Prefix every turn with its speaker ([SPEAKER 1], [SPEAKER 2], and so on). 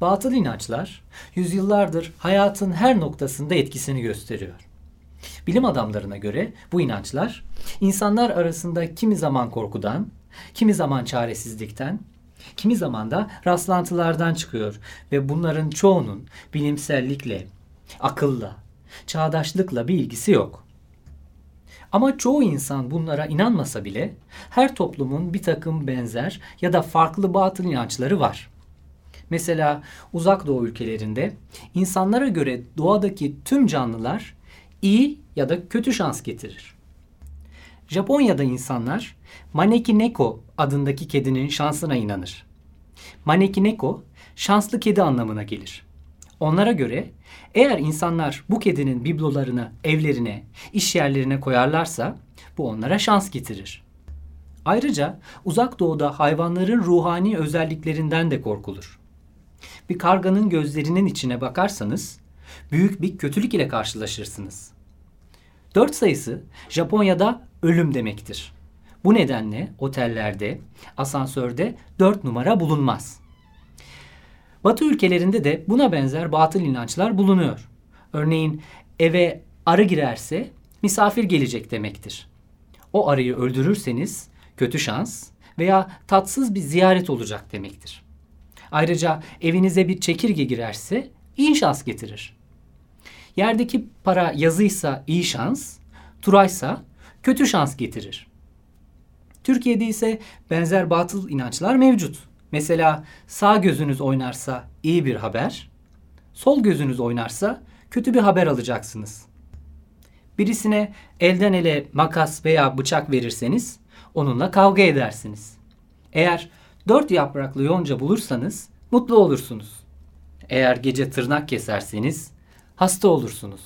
[SPEAKER 1] Batıl inançlar yüzyıllardır hayatın her noktasında etkisini gösteriyor. Bilim adamlarına göre bu inançlar insanlar arasında kimi zaman korkudan, kimi zaman çaresizlikten, kimi zaman da rastlantılardan çıkıyor ve bunların çoğunun bilimsellikle, akılla, çağdaşlıkla bir ilgisi yok. Ama çoğu insan bunlara inanmasa bile her toplumun bir takım benzer ya da farklı batıl inançları var. Mesela uzak doğu ülkelerinde insanlara göre doğadaki tüm canlılar iyi ya da kötü şans getirir. Japonya'da insanlar Maneki Neko adındaki kedinin şansına inanır. Maneki Neko şanslı kedi anlamına gelir. Onlara göre eğer insanlar bu kedinin biblolarını evlerine, iş yerlerine koyarlarsa bu onlara şans getirir. Ayrıca uzak doğuda hayvanların ruhani özelliklerinden de korkulur. Bir karganın gözlerinin içine bakarsanız büyük bir kötülük ile karşılaşırsınız. Dört sayısı Japonya'da ölüm demektir. Bu nedenle otellerde, asansörde dört numara bulunmaz. Batı ülkelerinde de buna benzer batıl inançlar bulunuyor. Örneğin eve arı girerse misafir gelecek demektir. O arıyı öldürürseniz kötü şans veya tatsız bir ziyaret olacak demektir. Ayrıca evinize bir çekirge girerse iyi şans getirir. Yerdeki para yazıysa iyi şans, turaysa kötü şans getirir. Türkiye'de ise benzer batıl inançlar mevcut. Mesela sağ gözünüz oynarsa iyi bir haber, sol gözünüz oynarsa kötü bir haber alacaksınız. Birisine elden ele makas veya bıçak verirseniz onunla kavga edersiniz. Eğer dört yapraklı yonca bulursanız mutlu olursunuz. Eğer gece tırnak keserseniz hasta olursunuz.